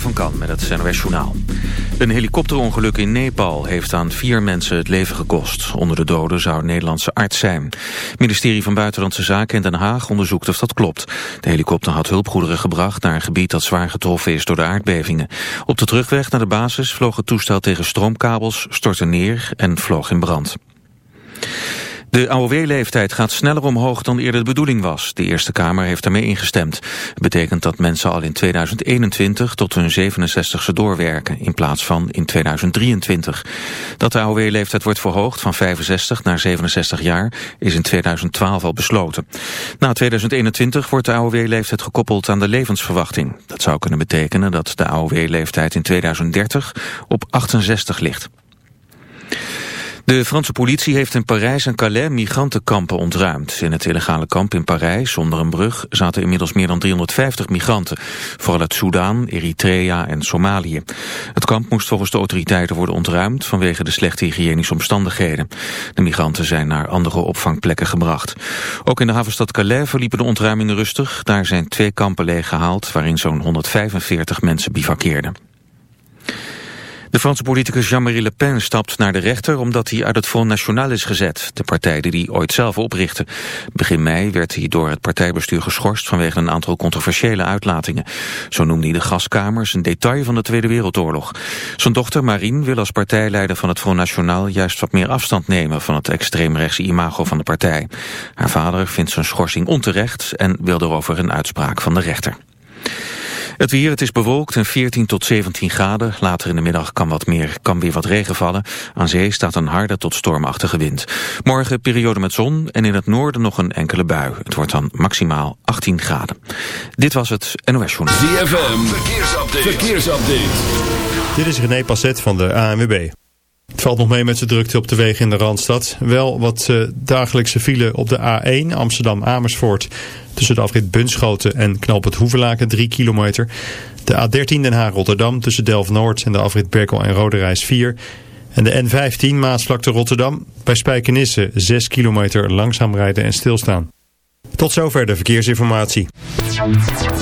Van Kan met het NOS Journaal. Een helikopterongeluk in Nepal heeft aan vier mensen het leven gekost. Onder de doden zou een Nederlandse arts zijn. Het ministerie van Buitenlandse Zaken in Den Haag onderzoekt of dat klopt. De helikopter had hulpgoederen gebracht naar een gebied dat zwaar getroffen is door de aardbevingen. Op de terugweg naar de basis vloog het toestel tegen stroomkabels, stortte neer en vloog in brand. De AOW-leeftijd gaat sneller omhoog dan eerder de bedoeling was. De Eerste Kamer heeft daarmee ingestemd. Het betekent dat mensen al in 2021 tot hun 67ste doorwerken, in plaats van in 2023. Dat de AOW-leeftijd wordt verhoogd van 65 naar 67 jaar is in 2012 al besloten. Na 2021 wordt de AOW-leeftijd gekoppeld aan de levensverwachting. Dat zou kunnen betekenen dat de AOW-leeftijd in 2030 op 68 ligt. De Franse politie heeft in Parijs en Calais migrantenkampen ontruimd. In het illegale kamp in Parijs, zonder een brug, zaten inmiddels meer dan 350 migranten. Vooral uit Soudaan, Eritrea en Somalië. Het kamp moest volgens de autoriteiten worden ontruimd vanwege de slechte hygiënische omstandigheden. De migranten zijn naar andere opvangplekken gebracht. Ook in de havenstad Calais verliepen de ontruimingen rustig. Daar zijn twee kampen leeggehaald waarin zo'n 145 mensen bivakkeerden. De Franse politicus Jean-Marie Le Pen stapt naar de rechter omdat hij uit het Front National is gezet, de partij die hij ooit zelf oprichtte. Begin mei werd hij door het partijbestuur geschorst vanwege een aantal controversiële uitlatingen. Zo noemde hij de gaskamers een detail van de Tweede Wereldoorlog. Zijn dochter Marine wil als partijleider van het Front National juist wat meer afstand nemen van het extreemrechtse imago van de partij. Haar vader vindt zijn schorsing onterecht en wil erover een uitspraak van de rechter. Het weer, het is bewolkt en 14 tot 17 graden. Later in de middag kan, wat meer, kan weer wat regen vallen. Aan zee staat een harde tot stormachtige wind. Morgen periode met zon en in het noorden nog een enkele bui. Het wordt dan maximaal 18 graden. Dit was het NOS Journal. ZFM, verkeersupdate. verkeersupdate. Dit is René Passet van de ANWB. Het valt nog mee met zijn drukte op de wegen in de Randstad. Wel wat uh, dagelijkse file op de A1 Amsterdam-Amersfoort. Tussen de afrit Bunschoten en Knoop het Hoevelaken 3 kilometer. De A13 Den Haag-Rotterdam tussen Delft-Noord en de afrit Berkel en Roderijs 4. En de N15 Maasvlakte Rotterdam bij Spijkenisse 6 kilometer langzaam rijden en stilstaan. Tot zover de verkeersinformatie. In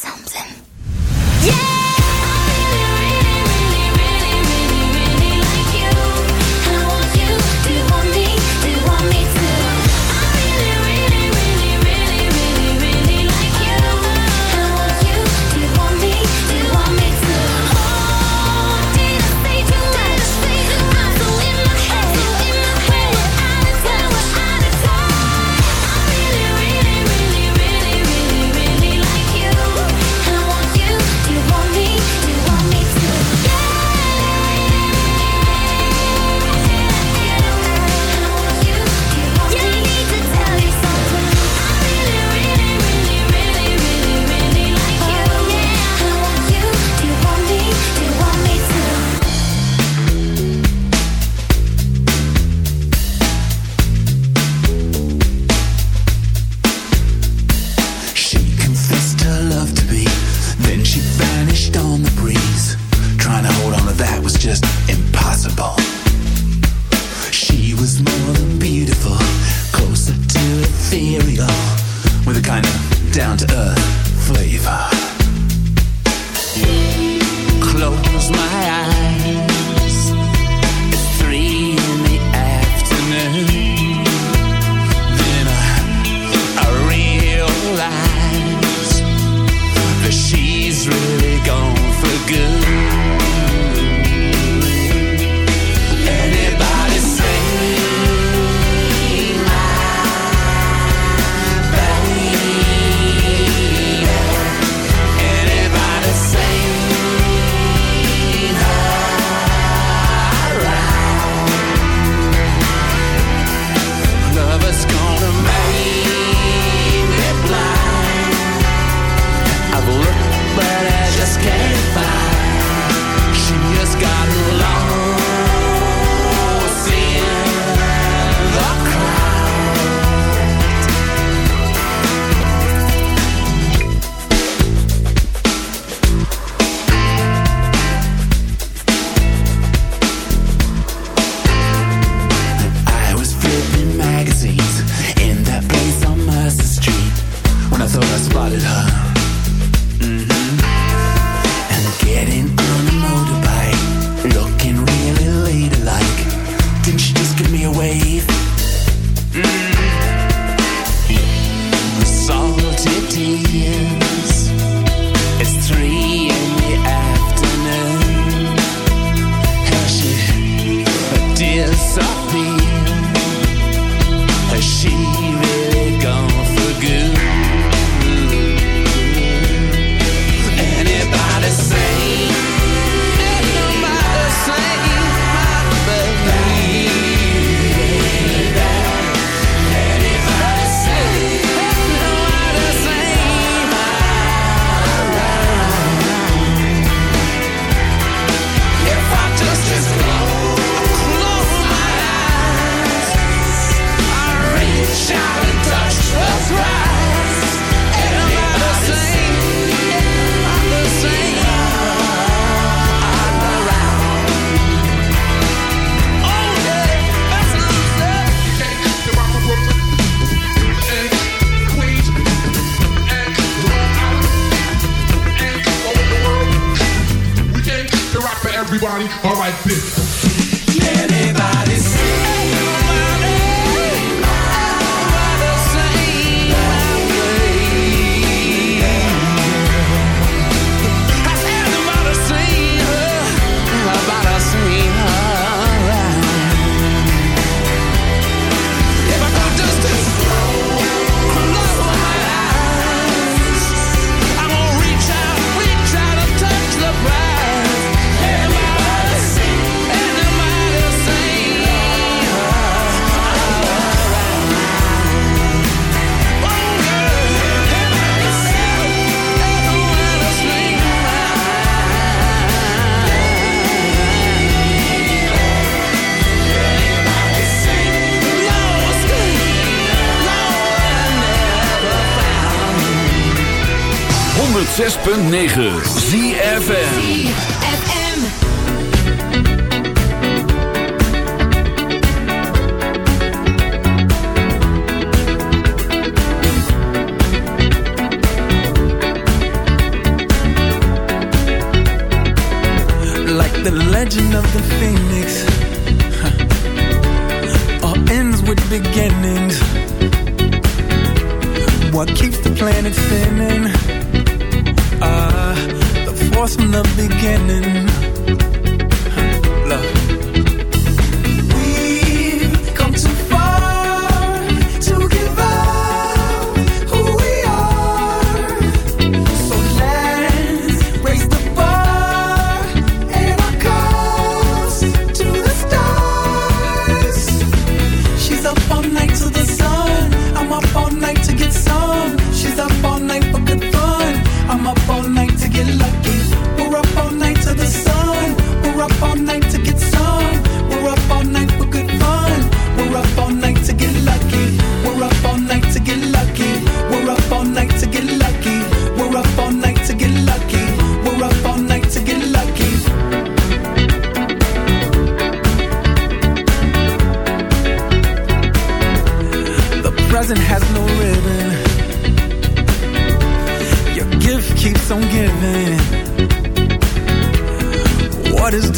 106.9 like the legend of the phoenix. All ends with beginnings. What keeps the planet spinning? force from the beginning.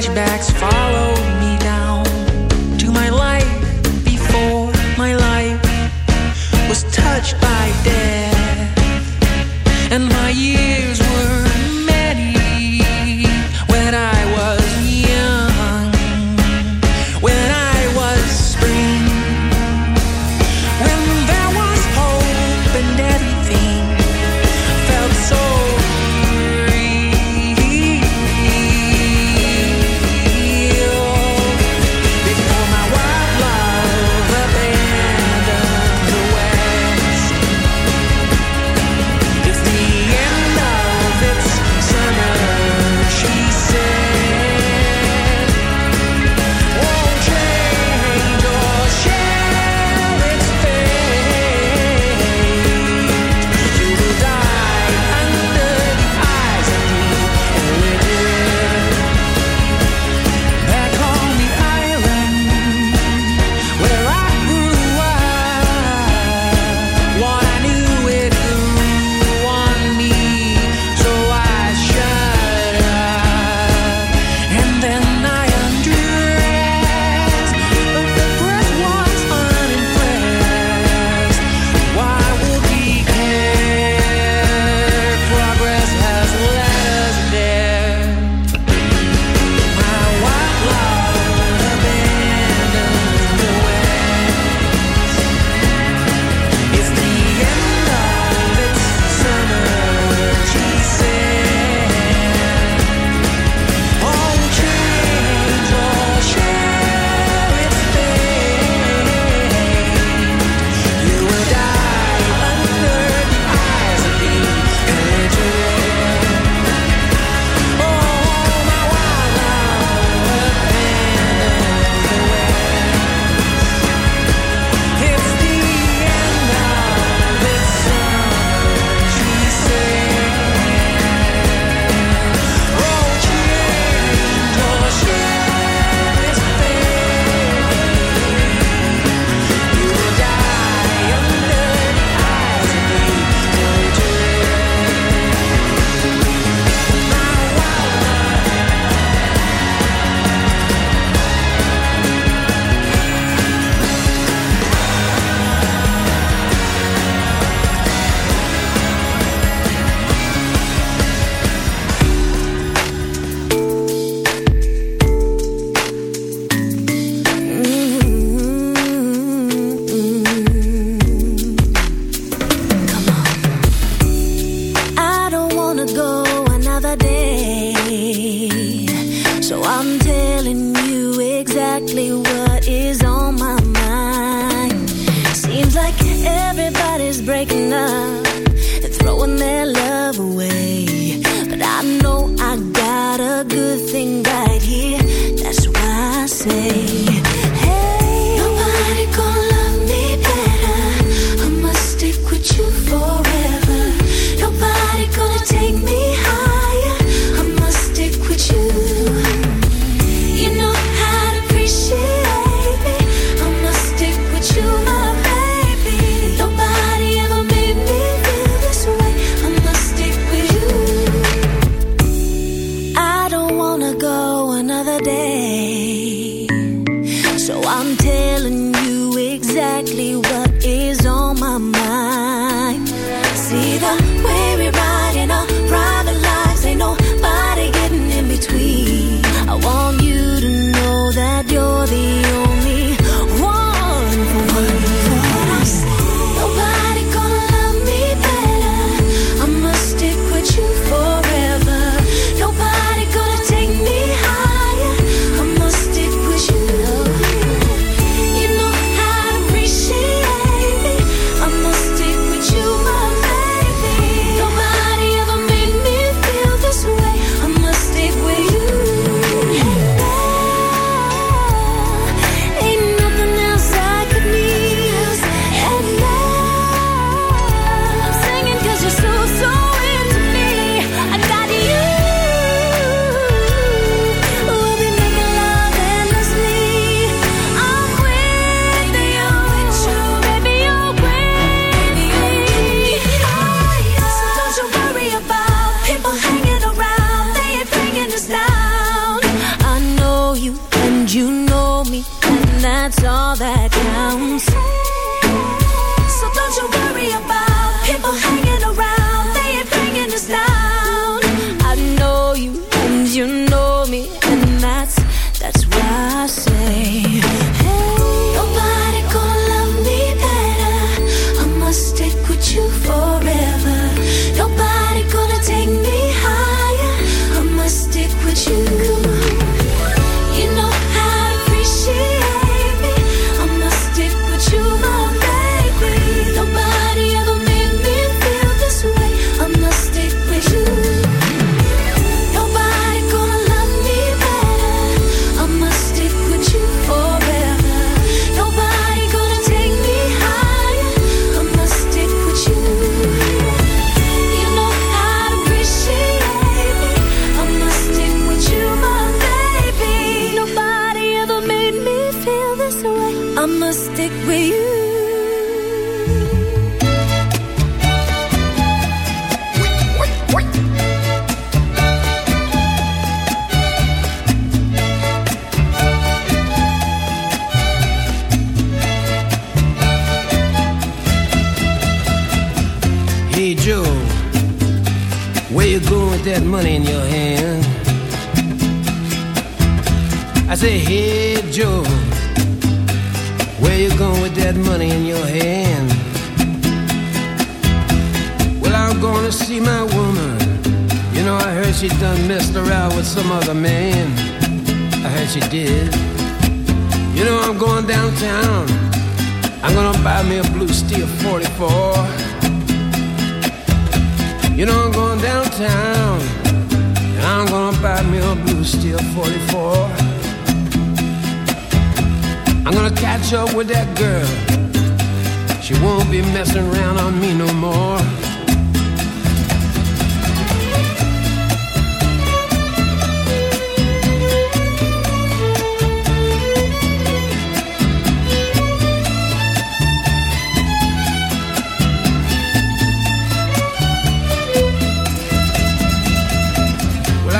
Flashbacks follow